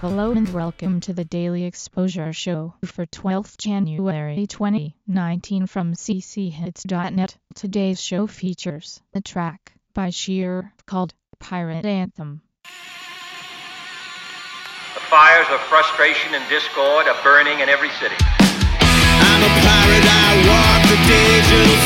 Hello and welcome to the Daily Exposure Show for 12th January 2019 from cchits.net. Today's show features a track by Sheer called Pirate Anthem. The fires of frustration and discord are burning in every city. I'm a pirate, I walk the digital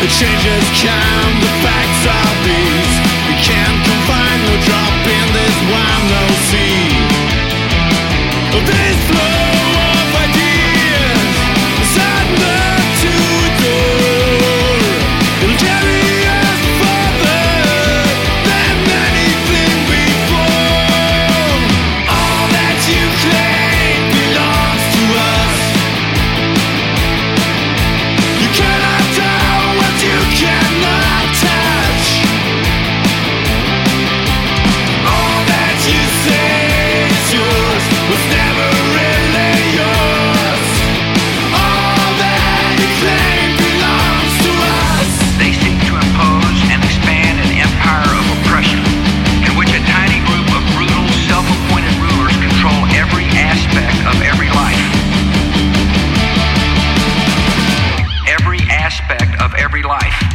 The changes come, the facts are these. We can't confine no drop in this wild no sea. Life.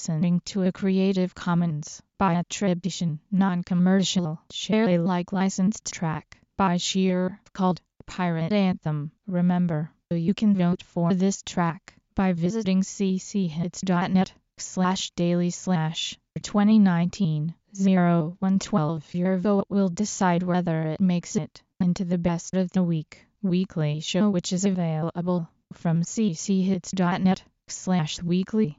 Listening to a Creative Commons by attribution, non-commercial, share Alike licensed track by Sheer called Pirate Anthem. Remember, you can vote for this track by visiting cchits.net slash daily slash 2019 0112. Your vote will decide whether it makes it into the best of the week weekly show which is available from cchits.net slash weekly.